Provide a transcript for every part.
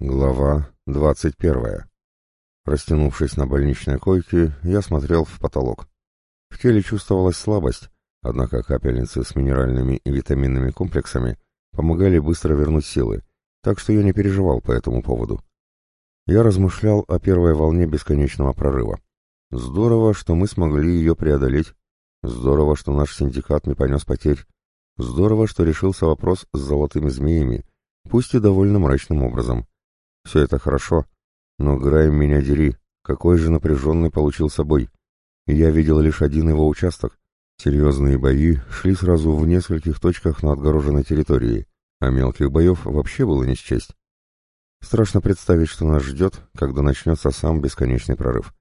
Глава двадцать первая. Растянувшись на больничной койке, я смотрел в потолок. В теле чувствовалась слабость, однако капельницы с минеральными и витаминными комплексами помогали быстро вернуть силы, так что я не переживал по этому поводу. Я размышлял о первой волне бесконечного прорыва. Здорово, что мы смогли ее преодолеть. Здорово, что наш синдикат не понес потерь. Здорово, что решился вопрос с золотыми змеями, пусть и довольно мрачным образом. Все это хорошо, но Грайм меня дери, какой же напряженный получился бой. Я видел лишь один его участок. Серьезные бои шли сразу в нескольких точках на отгороженной территории, а мелких боев вообще было не счесть. Страшно представить, что нас ждет, когда начнется сам бесконечный прорыв.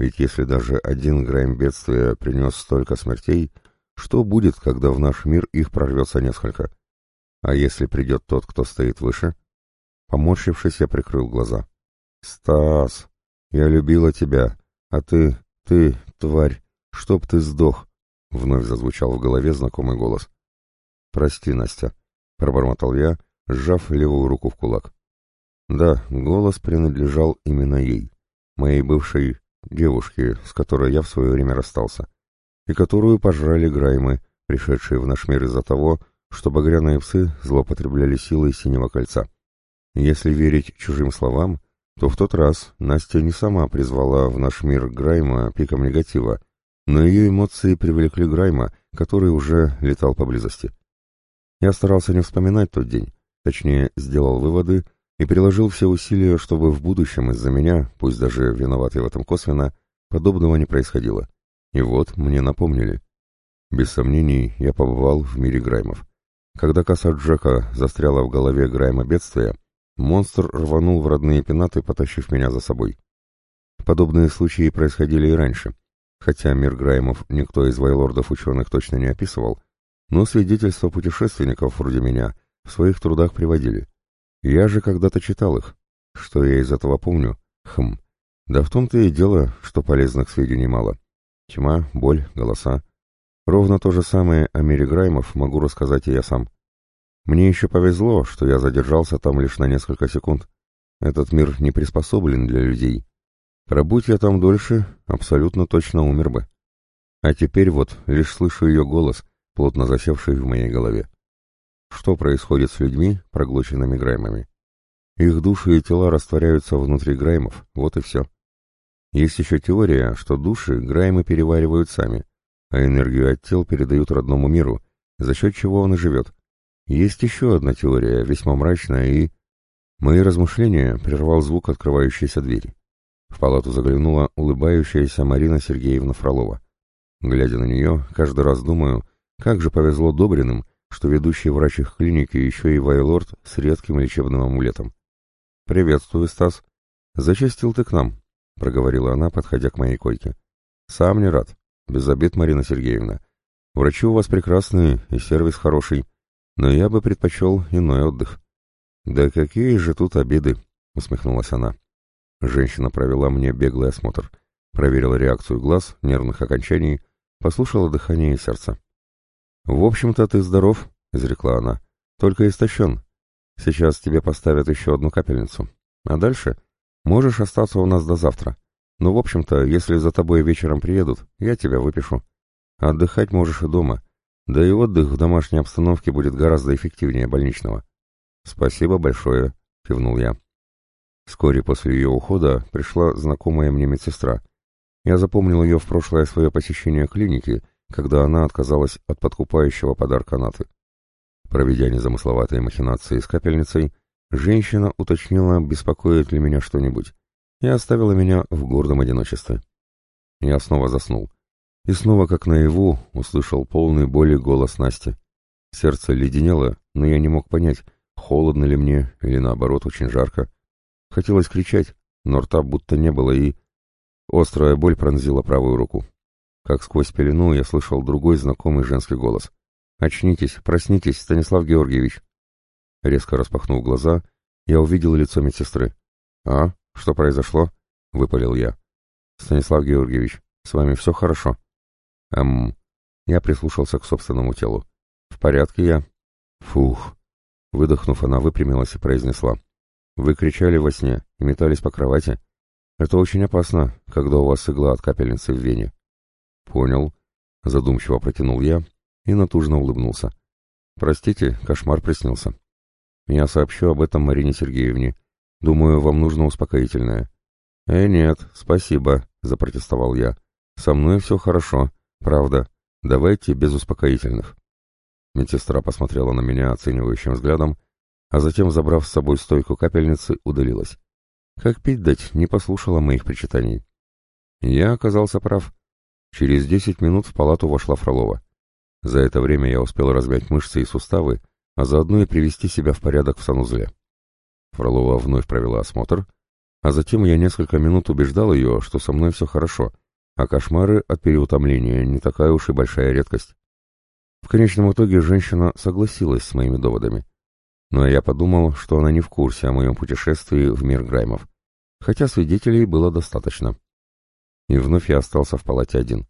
Ведь если даже один грайм бедствия принес столько смертей, что будет, когда в наш мир их прорвется несколько? А если придет тот, кто стоит выше? Поморщившись, я прикрыл глаза. «Стас, я любила тебя, а ты, ты, тварь, чтоб ты сдох!» Вновь зазвучал в голове знакомый голос. «Прости, Настя», — пробормотал я, сжав левую руку в кулак. Да, голос принадлежал именно ей, моей бывшей девушке, с которой я в свое время расстался, и которую пожрали граймы, пришедшие в наш мир из-за того, что багряные псы злоупотребляли силой синего кольца. Если верить чужим словам, то в тот раз Настя не сама призвала в наш мир Грайма пиком негатива, но ее эмоции привлекли Грайма, который уже летал поблизости. Я старался не вспоминать тот день, точнее, сделал выводы и приложил все усилия, чтобы в будущем из-за меня, пусть даже виноватый в этом косвенно, подобного не происходило. И вот мне напомнили. Без сомнений, я побывал в мире Граймов. Когда коса Джека застряла в голове Грайма бедствия, Монстр рванул в родные пенаты, потащив меня за собой. Подобные случаи происходили и раньше, хотя мир Граймов никто из вайлордов-ученых точно не описывал, но свидетельства путешественников вроде меня в своих трудах приводили. Я же когда-то читал их. Что я из этого помню? Хм. Да в том-то и дело, что полезных сведений мало. Тьма, боль, голоса. Ровно то же самое о мире Граймов могу рассказать и я сам. Мне еще повезло, что я задержался там лишь на несколько секунд. Этот мир не приспособлен для людей. Пробудь я там дольше, абсолютно точно умер бы. А теперь вот лишь слышу ее голос, плотно засевший в моей голове. Что происходит с людьми, проглоченными граймами? Их души и тела растворяются внутри граймов, вот и все. Есть еще теория, что души граймы переваривают сами, а энергию от тел передают родному миру, за счет чего он и живет. Есть еще одна теория, весьма мрачная и... Мои размышления прервал звук открывающейся двери. В палату заглянула улыбающаяся Марина Сергеевна Фролова. Глядя на нее, каждый раз думаю, как же повезло Добриным, что ведущий врач их клиники еще и Вайлорд с редким лечебным амулетом. «Приветствую, Стас. Зачастил ты к нам», — проговорила она, подходя к моей койке. «Сам не рад. Без обид, Марина Сергеевна. Врачи у вас прекрасные и сервис хороший но я бы предпочел иной отдых. «Да какие же тут обиды!» — усмехнулась она. Женщина провела мне беглый осмотр, проверила реакцию глаз, нервных окончаний, послушала дыхание и сердце. «В общем-то, ты здоров», — изрекла она, — «только истощен. Сейчас тебе поставят еще одну капельницу. А дальше можешь остаться у нас до завтра. Ну, в общем-то, если за тобой вечером приедут, я тебя выпишу. Отдыхать можешь и дома. Да и отдых в домашней обстановке будет гораздо эффективнее больничного. Спасибо большое, кивнул я. Вскоре после ее ухода пришла знакомая мне медсестра. Я запомнил ее в прошлое свое посещение клиники, когда она отказалась от подкупающего подарка Наты. Проведя незамысловатые махинации с капельницей, женщина уточнила, беспокоит ли меня что-нибудь, и оставила меня в гордом одиночестве. Я снова заснул. И снова, как наяву, услышал полный боли голос Насти. Сердце леденело, но я не мог понять, холодно ли мне или наоборот очень жарко. Хотелось кричать, но рта будто не было и... Острая боль пронзила правую руку. Как сквозь пелену я слышал другой знакомый женский голос. «Очнитесь, проснитесь, Станислав Георгиевич!» Резко распахнув глаза, я увидел лицо медсестры. «А? Что произошло?» — выпалил я. «Станислав Георгиевич, с вами все хорошо?» Эм... Я прислушался к собственному телу. В порядке я. Фух. Выдохнув, она выпрямилась и произнесла. Вы кричали во сне метались по кровати. Это очень опасно, когда у вас игла от капельницы в вене. Понял. Задумчиво протянул я и натужно улыбнулся. Простите, кошмар приснился. Я сообщу об этом Марине Сергеевне. Думаю, вам нужно успокоительное. Э, нет, спасибо, запротестовал я. Со мной все хорошо, правда. Давайте без успокоительных. Медсестра посмотрела на меня оценивающим взглядом, а затем, забрав с собой стойку капельницы, удалилась. Как пить дать, не послушала моих причитаний. Я оказался прав. Через десять минут в палату вошла Фролова. За это время я успел размять мышцы и суставы, а заодно и привести себя в порядок в санузле. Фролова вновь провела осмотр, а затем я несколько минут убеждал ее, что со мной все хорошо, а кошмары от переутомления не такая уж и большая редкость. В конечном итоге женщина согласилась с моими доводами но я подумал, что она не в курсе о моем путешествии в мир Граймов, хотя свидетелей было достаточно. И вновь я остался в палате один.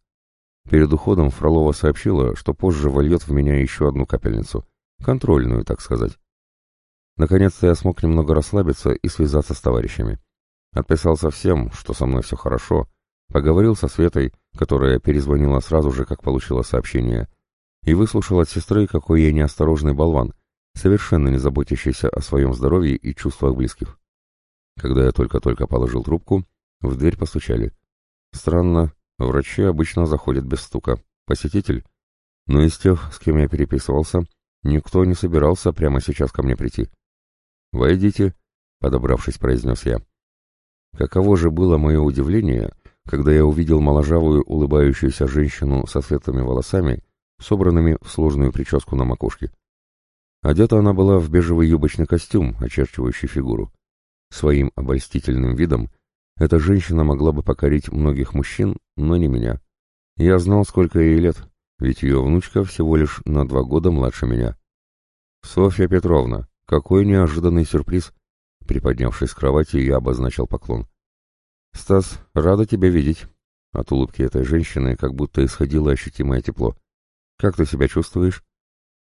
Перед уходом Фролова сообщила, что позже вольет в меня еще одну капельницу, контрольную, так сказать. Наконец-то я смог немного расслабиться и связаться с товарищами. Отписался всем, что со мной все хорошо, поговорил со Светой, которая перезвонила сразу же, как получила сообщение, и выслушал от сестры, какой я неосторожный болван — совершенно не заботящийся о своем здоровье и чувствах близких. Когда я только-только положил трубку, в дверь постучали. Странно, врачи обычно заходят без стука. Посетитель? Но из тех, с кем я переписывался, никто не собирался прямо сейчас ко мне прийти. «Войдите», — подобравшись, произнес я. Каково же было мое удивление, когда я увидел моложавую улыбающуюся женщину со светлыми волосами, собранными в сложную прическу на макушке. Одета она была в бежевый юбочный костюм, очерчивающий фигуру. Своим обольстительным видом эта женщина могла бы покорить многих мужчин, но не меня. Я знал, сколько ей лет, ведь ее внучка всего лишь на два года младше меня. «Софья Петровна, какой неожиданный сюрприз!» Приподнявшись с кровати, я обозначил поклон. «Стас, рада тебя видеть!» От улыбки этой женщины как будто исходило ощутимое тепло. «Как ты себя чувствуешь?»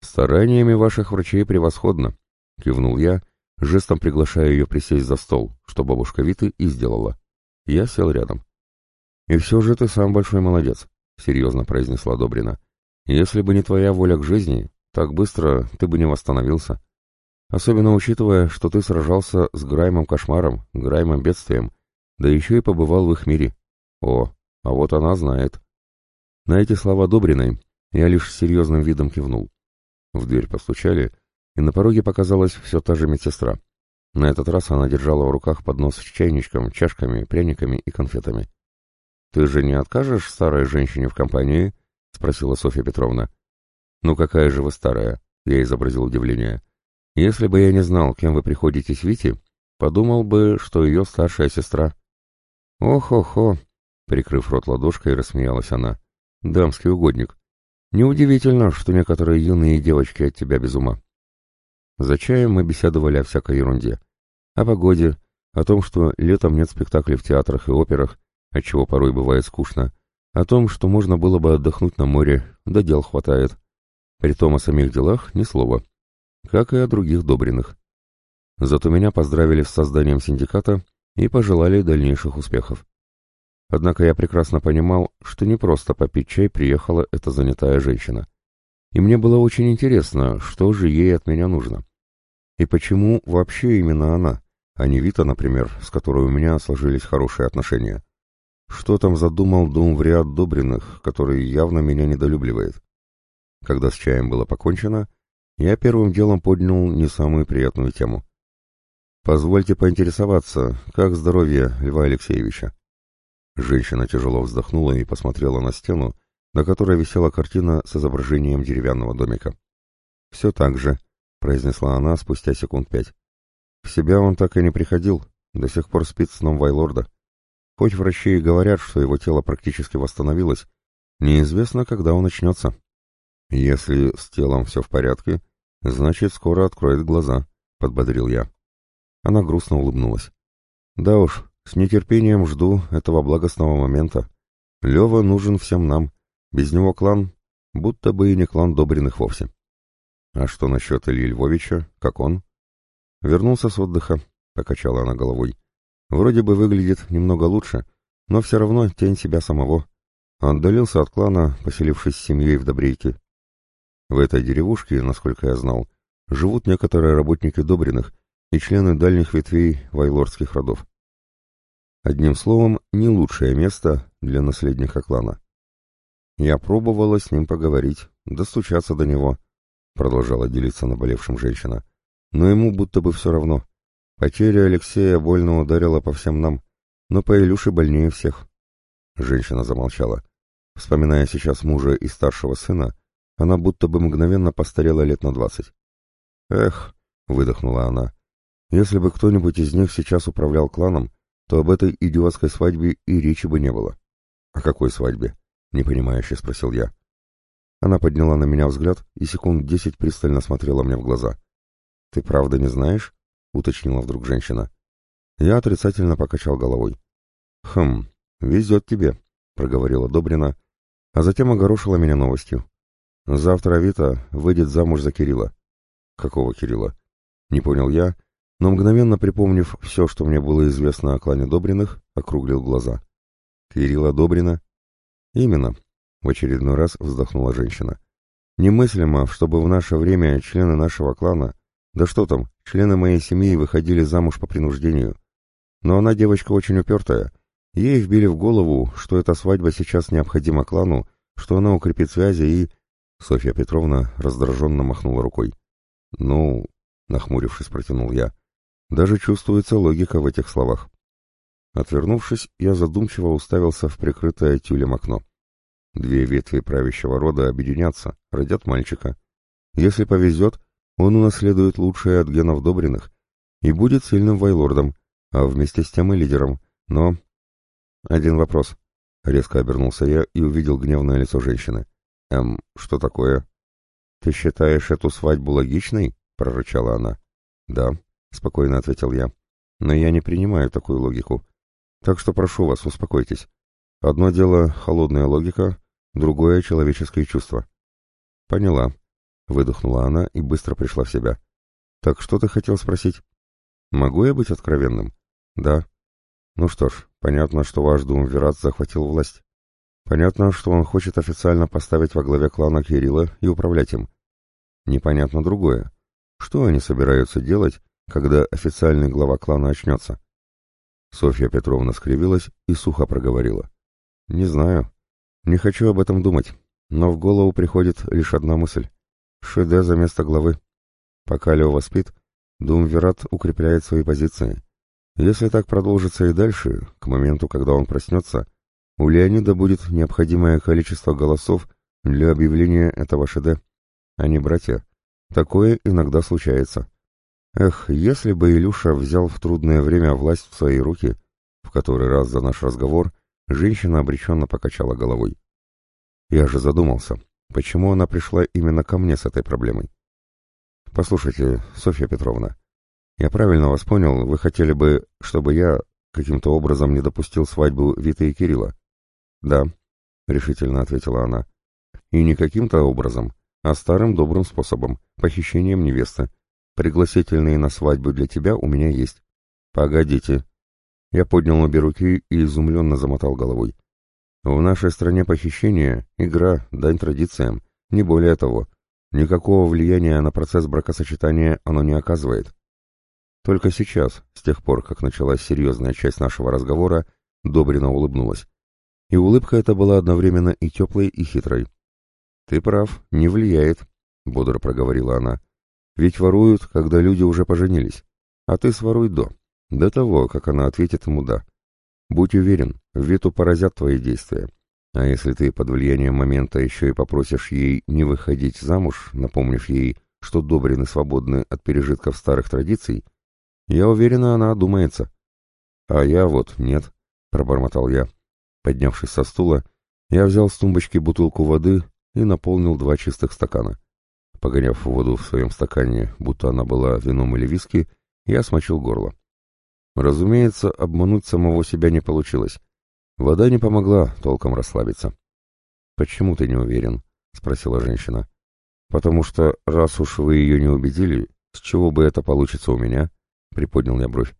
«Стараниями ваших врачей превосходно», — кивнул я, жестом приглашая ее присесть за стол, что бабушка Виты и сделала. Я сел рядом. «И все же ты сам большой молодец», — серьезно произнесла Добрина. «Если бы не твоя воля к жизни, так быстро ты бы не восстановился. Особенно учитывая, что ты сражался с Граймом-кошмаром, Граймом-бедствием, да еще и побывал в их мире. О, а вот она знает». На эти слова Добриной я лишь серьезным видом кивнул. В дверь постучали, и на пороге показалась все та же медсестра. На этот раз она держала в руках поднос с чайничком, чашками, пряниками и конфетами. «Ты же не откажешь старой женщине в компании?» — спросила Софья Петровна. «Ну какая же вы старая?» — я изобразил удивление. «Если бы я не знал, кем вы приходите с Вити, подумал бы, что ее старшая сестра». «Ох-охо!» — прикрыв рот ладошкой, рассмеялась она. «Дамский угодник. Неудивительно, что некоторые юные девочки от тебя без ума. За чаем мы беседовали о всякой ерунде. О погоде, о том, что летом нет спектаклей в театрах и операх, отчего порой бывает скучно, о том, что можно было бы отдохнуть на море, да дел хватает. Притом о самих делах ни слова, как и о других добренных. Зато меня поздравили с созданием синдиката и пожелали дальнейших успехов. Однако я прекрасно понимал, что не просто попить чай приехала эта занятая женщина. И мне было очень интересно, что же ей от меня нужно. И почему вообще именно она, а не Вита, например, с которой у меня сложились хорошие отношения. Что там задумал дом в ряд Добриных, который явно меня недолюбливает? Когда с чаем было покончено, я первым делом поднял не самую приятную тему. «Позвольте поинтересоваться, как здоровье Льва Алексеевича?» Женщина тяжело вздохнула и посмотрела на стену, на которой висела картина с изображением деревянного домика. «Все так же», — произнесла она спустя секунд пять. «В себя он так и не приходил, до сих пор спит сном Вайлорда. Хоть врачи и говорят, что его тело практически восстановилось, неизвестно, когда он начнется. Если с телом все в порядке, значит, скоро откроет глаза», — подбодрил я. Она грустно улыбнулась. «Да уж, с нетерпением жду этого благостного момента. Лева нужен всем нам. Без него клан, будто бы и не клан Добриных вовсе. А что насчет Ильи Львовича? Как он? Вернулся с отдыха. покачала она головой. Вроде бы выглядит немного лучше, но все равно тень себя самого. Отдалился от клана, поселившись с семьей в Добрейке. В этой деревушке, насколько я знал, живут некоторые работники Добриных и члены дальних ветвей вайлордских родов. Одним словом, не лучшее место для наследника клана. Я пробовала с ним поговорить, достучаться до него, продолжала делиться наболевшим женщина. Но ему будто бы все равно. Потеря Алексея больно ударила по всем нам, но по Илюше больнее всех. Женщина замолчала. Вспоминая сейчас мужа и старшего сына, она будто бы мгновенно постарела лет на двадцать. «Эх», — выдохнула она, — «если бы кто-нибудь из них сейчас управлял кланом, то об этой идиотской свадьбе и речи бы не было». «О какой свадьбе?» — непонимающе спросил я. Она подняла на меня взгляд и секунд десять пристально смотрела мне в глаза. «Ты правда не знаешь?» — уточнила вдруг женщина. Я отрицательно покачал головой. «Хм, везет тебе», — проговорила Добрина, а затем огорошила меня новостью. Завтра Вита выйдет замуж за Кирилла. Какого Кирилла? Не понял я, но мгновенно припомнив все, что мне было известно о клане Добриных, округлил глаза. Кирилла Добрина? Именно, в очередной раз вздохнула женщина. Немыслимо, чтобы в наше время члены нашего клана, да что там, члены моей семьи выходили замуж по принуждению. Но она девочка очень упертая. Ей вбили в голову, что эта свадьба сейчас необходима клану, что она укрепит связи и... Софья Петровна раздраженно махнула рукой. «Ну...» — нахмурившись, протянул я. «Даже чувствуется логика в этих словах». Отвернувшись, я задумчиво уставился в прикрытое тюлем окно. Две ветви правящего рода объединятся, родят мальчика. Если повезет, он унаследует лучшее от генов Добриных и будет сильным вайлордом, а вместе с тем и лидером. Но... Один вопрос. Резко обернулся я и увидел гневное лицо женщины. «Эм, что такое?» «Ты считаешь эту свадьбу логичной?» — прорычала она. «Да», — спокойно ответил я. «Но я не принимаю такую логику. Так что прошу вас, успокойтесь. Одно дело — холодная логика, другое — человеческие чувства». «Поняла», — выдохнула она и быстро пришла в себя. «Так что ты хотел спросить?» «Могу я быть откровенным?» «Да». «Ну что ж, понятно, что ваш Думвират захватил власть. Понятно, что он хочет официально поставить во главе клана Кирилла и управлять им. Непонятно другое. Что они собираются делать, когда официальный глава клана очнется? Софья Петровна скривилась и сухо проговорила. «Не знаю. Не хочу об этом думать, но в голову приходит лишь одна мысль. Шеде за место главы. Пока Лева спит, Думвират укрепляет свои позиции. Если так продолжится и дальше, к моменту, когда он проснется, у Леонида будет необходимое количество голосов для объявления этого ШД. Они братья. Такое иногда случается. Эх, если бы Илюша взял в трудное время власть в свои руки, в который раз за наш разговор женщина обреченно покачала головой. Я же задумался, почему она пришла именно ко мне с этой проблемой. Послушайте, Софья Петровна, я правильно вас понял, вы хотели бы, чтобы я каким-то образом не допустил свадьбу Виты и Кирилла? «Да», — решительно ответила она. «И не каким-то образом, а старым добрым способом, похищением невесты. Пригласительные на свадьбу для тебя у меня есть». «Погодите». Я поднял обе руки и изумленно замотал головой. «В нашей стране похищение — игра, дань традициям, не более того. Никакого влияния на процесс бракосочетания оно не оказывает». Только сейчас, с тех пор, как началась серьезная часть нашего разговора, Добрина улыбнулась и улыбка эта была одновременно и теплой, и хитрой. «Ты прав, не влияет», — бодро проговорила она. «Ведь воруют, когда люди уже поженились. А ты своруй до, до того, как она ответит ему «да». Будь уверен, Виту поразят твои действия. А если ты под влиянием момента еще и попросишь ей не выходить замуж, напомнив ей, что Добрины свободны от пережитков старых традиций, я уверена, она одумается. А я вот нет, — пробормотал я. Поднявшись со стула, я взял с тумбочки бутылку воды и наполнил два чистых стакана. Погоняв воду в своем стакане, будто она была вином или виски, я смочил горло. Разумеется, обмануть самого себя не получилось. Вода не помогла толком расслабиться. «Почему ты не уверен?» — спросила женщина. «Потому что, раз уж вы ее не убедили, с чего бы это получится у меня?» — приподнял я бровь.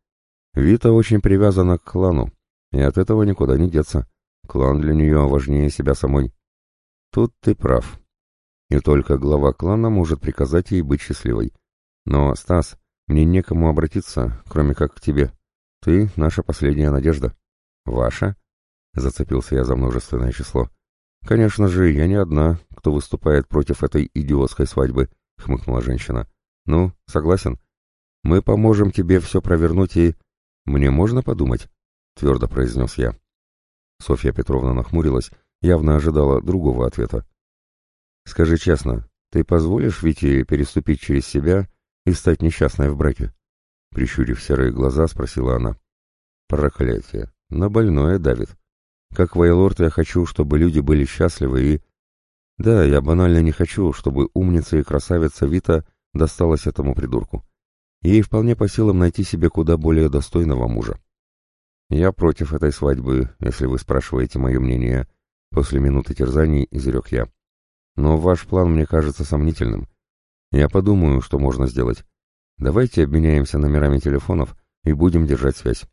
Вита очень привязана к клану, и от этого никуда не деться. Клан для нее важнее себя самой. Тут ты прав. И только глава клана может приказать ей быть счастливой. Но, Стас, мне некому обратиться, кроме как к тебе. Ты — наша последняя надежда. Ваша? Зацепился я за множественное число. Конечно же, я не одна, кто выступает против этой идиотской свадьбы, хмыкнула женщина. Ну, согласен? Мы поможем тебе все провернуть и... Мне можно подумать? Твердо произнес я. Софья Петровна нахмурилась, явно ожидала другого ответа. «Скажи честно, ты позволишь Вите переступить через себя и стать несчастной в браке?» Прищурив серые глаза, спросила она. «Проклятие! На больное давит. Как вайлорд я хочу, чтобы люди были счастливы и... Да, я банально не хочу, чтобы умница и красавица Вита досталась этому придурку. Ей вполне по силам найти себе куда более достойного мужа. Я против этой свадьбы, если вы спрашиваете мое мнение. После минуты терзаний изрек я. Но ваш план мне кажется сомнительным. Я подумаю, что можно сделать. Давайте обменяемся номерами телефонов и будем держать связь.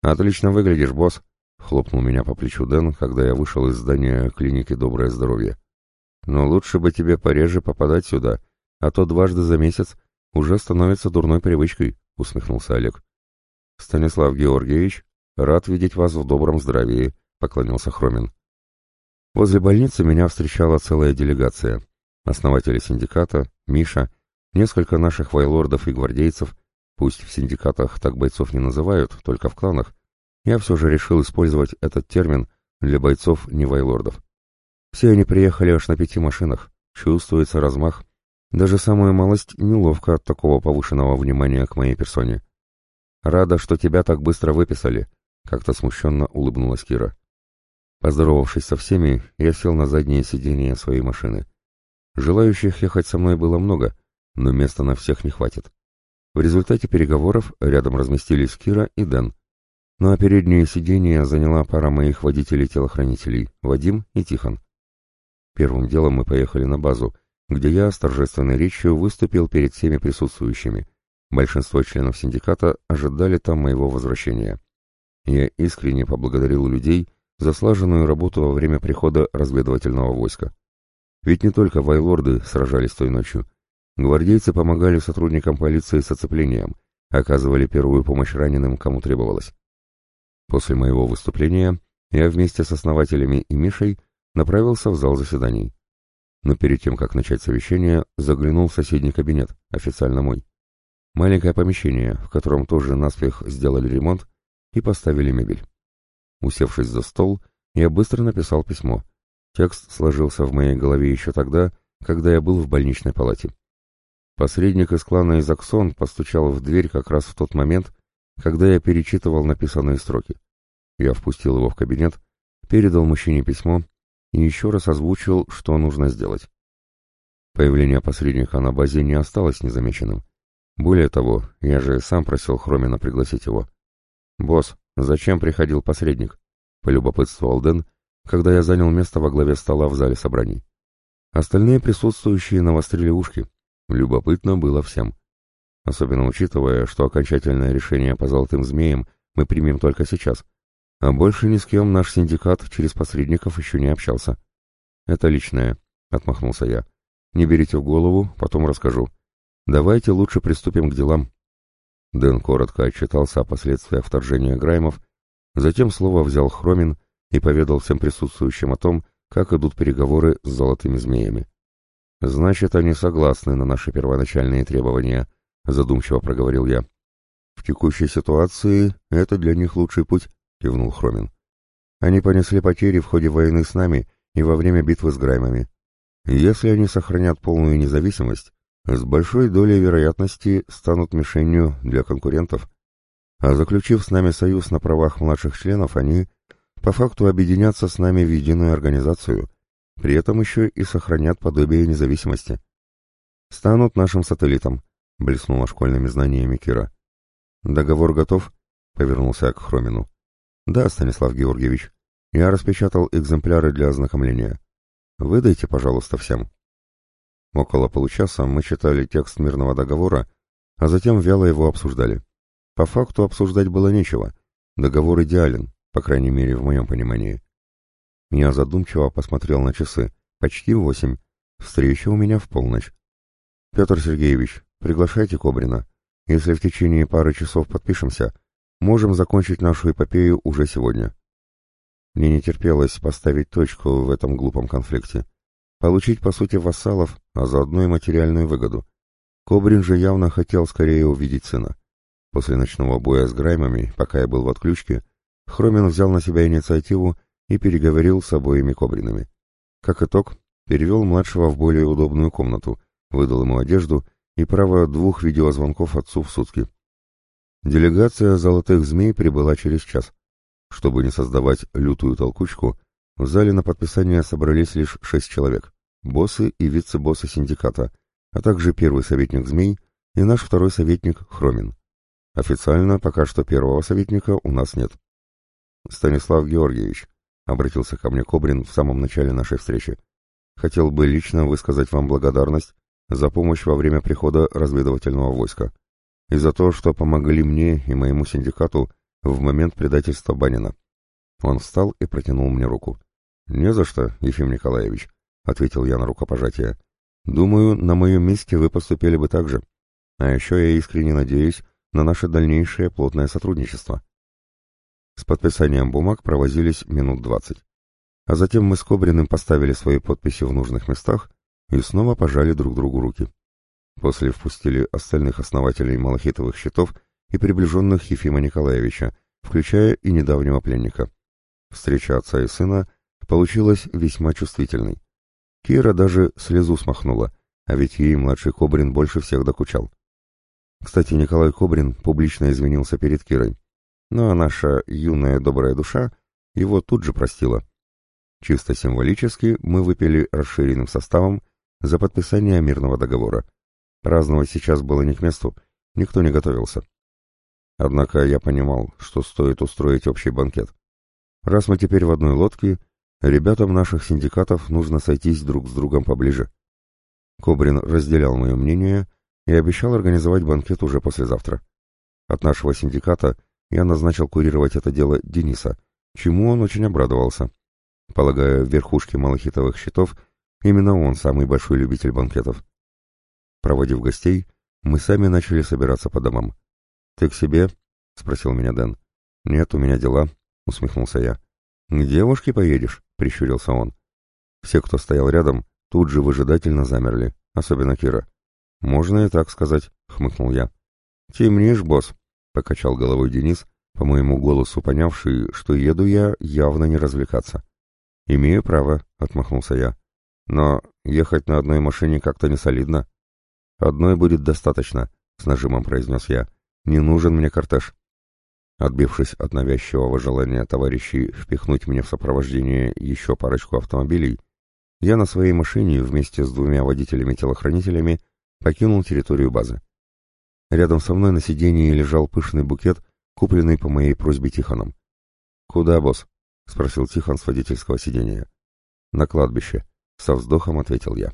«Отлично выглядишь, босс», — хлопнул меня по плечу Дэн, когда я вышел из здания клиники «Доброе здоровье». «Но лучше бы тебе пореже попадать сюда, а то дважды за месяц уже становится дурной привычкой», — усмехнулся Олег. «Станислав Георгиевич, рад видеть вас в добром здравии», — поклонился Хромин. Возле больницы меня встречала целая делегация. Основатели синдиката, Миша, несколько наших вайлордов и гвардейцев, пусть в синдикатах так бойцов не называют, только в кланах, я все же решил использовать этот термин для бойцов не вайлордов. Все они приехали аж на пяти машинах, чувствуется размах, даже самая малость неловко от такого повышенного внимания к моей персоне. «Рада, что тебя так быстро выписали», — как-то смущенно улыбнулась Кира. Поздоровавшись со всеми, я сел на заднее сиденье своей машины. Желающих ехать со мной было много, но места на всех не хватит. В результате переговоров рядом разместились Кира и Дэн. Ну а переднее сиденье заняла пара моих водителей-телохранителей, Вадим и Тихон. Первым делом мы поехали на базу, где я с торжественной речью выступил перед всеми присутствующими. Большинство членов синдиката ожидали там моего возвращения. Я искренне поблагодарил людей за слаженную работу во время прихода разведывательного войска. Ведь не только вайлорды сражались той ночью. Гвардейцы помогали сотрудникам полиции с оцеплением, оказывали первую помощь раненым, кому требовалось. После моего выступления я вместе с основателями и Мишей направился в зал заседаний но перед тем, как начать совещание, заглянул в соседний кабинет, официально мой. Маленькое помещение, в котором тоже наспех сделали ремонт и поставили мебель. Усевшись за стол, я быстро написал письмо. Текст сложился в моей голове еще тогда, когда я был в больничной палате. Посредник из клана Изаксон постучал в дверь как раз в тот момент, когда я перечитывал написанные строки. Я впустил его в кабинет, передал мужчине письмо и еще раз озвучил, что нужно сделать. Появление посредника на базе не осталось незамеченным. Более того, я же сам просил Хромина пригласить его. «Босс, зачем приходил посредник?» — полюбопытствовал Дэн, когда я занял место во главе стола в зале собраний. Остальные присутствующие навострили ушки. Любопытно было всем. Особенно учитывая, что окончательное решение по золотым змеям мы примем только сейчас, а больше ни с кем наш синдикат через посредников еще не общался. Это личное, отмахнулся я. Не берите в голову, потом расскажу. Давайте лучше приступим к делам. Дэн коротко отчитался о последствиях вторжения Граймов, затем слово взял Хромин и поведал всем присутствующим о том, как идут переговоры с золотыми змеями. «Значит, они согласны на наши первоначальные требования», — задумчиво проговорил я. «В текущей ситуации это для них лучший путь кивнул Хромин. Они понесли потери в ходе войны с нами и во время битвы с Граймами. Если они сохранят полную независимость, с большой долей вероятности станут мишенью для конкурентов. А заключив с нами союз на правах младших членов, они по факту объединятся с нами в единую организацию, при этом еще и сохранят подобие независимости. Станут нашим сателлитом, блеснула школьными знаниями Кира. Договор готов? Повернулся к Хромину. «Да, Станислав Георгиевич. Я распечатал экземпляры для ознакомления. Выдайте, пожалуйста, всем». Около получаса мы читали текст мирного договора, а затем вяло его обсуждали. По факту обсуждать было нечего. Договор идеален, по крайней мере, в моем понимании. Я задумчиво посмотрел на часы. Почти восемь. Встреча у меня в полночь. Петр Сергеевич, приглашайте Кобрина. Если в течение пары часов подпишемся, можем закончить нашу эпопею уже сегодня. Мне не терпелось поставить точку в этом глупом конфликте. Получить, по сути, вассалов, а заодно и материальную выгоду. Кобрин же явно хотел скорее увидеть сына. После ночного боя с Граймами, пока я был в отключке, Хромин взял на себя инициативу и переговорил с обоими Кобринами. Как итог, перевел младшего в более удобную комнату, выдал ему одежду и право двух видеозвонков отцу в сутки. Делегация «Золотых змей» прибыла через час. Чтобы не создавать лютую толкучку, в зале на подписание собрались лишь шесть человек — боссы и вице-боссы синдиката, а также первый советник «Змей» и наш второй советник Хромин. Официально пока что первого советника у нас нет. Станислав Георгиевич, обратился ко мне Кобрин в самом начале нашей встречи. Хотел бы лично высказать вам благодарность за помощь во время прихода разведывательного войска и за то, что помогли мне и моему синдикату в момент предательства Банина. Он встал и протянул мне руку. «Не за что, Ефим Николаевич», — ответил я на рукопожатие. «Думаю, на моем месте вы поступили бы так же. А еще я искренне надеюсь, на наше дальнейшее плотное сотрудничество. С подписанием бумаг провозились минут двадцать. А затем мы с Кобриным поставили свои подписи в нужных местах и снова пожали друг другу руки. После впустили остальных основателей малахитовых счетов и приближенных Ефима Николаевича, включая и недавнего пленника. Встреча отца и сына получилась весьма чувствительной. Кира даже слезу смахнула, а ведь ей младший Кобрин больше всех докучал. Кстати, Николай Кобрин публично извинился перед Кирой. Ну а наша юная добрая душа его тут же простила. Чисто символически мы выпили расширенным составом за подписание мирного договора. Праздновать сейчас было не к месту, никто не готовился. Однако я понимал, что стоит устроить общий банкет. Раз мы теперь в одной лодке, ребятам наших синдикатов нужно сойтись друг с другом поближе. Кобрин разделял мое мнение и обещал организовать банкет уже послезавтра. От нашего синдиката я назначил курировать это дело Дениса, чему он очень обрадовался. Полагаю, в верхушке малахитовых счетов именно он самый большой любитель банкетов. Проводив гостей, мы сами начали собираться по домам. «Ты к себе?» — спросил меня Дэн. «Нет, у меня дела», — усмехнулся я. «К девушке поедешь?» — прищурился он. Все, кто стоял рядом, тут же выжидательно замерли, особенно Кира. «Можно и так сказать», — хмыкнул я. «Темнишь, босс», — покачал головой Денис, по моему голосу понявший, что еду я явно не развлекаться. «Имею право», — отмахнулся я. «Но ехать на одной машине как-то не солидно». «Одной будет достаточно», — с нажимом произнес я. «Не нужен мне кортеж». Отбившись от навязчивого желания товарищей впихнуть мне в сопровождение еще парочку автомобилей, я на своей машине вместе с двумя водителями-телохранителями покинул территорию базы. Рядом со мной на сиденье лежал пышный букет, купленный по моей просьбе Тихоном. «Куда, босс?» — спросил Тихон с водительского сиденья. «На кладбище», — со вздохом ответил я.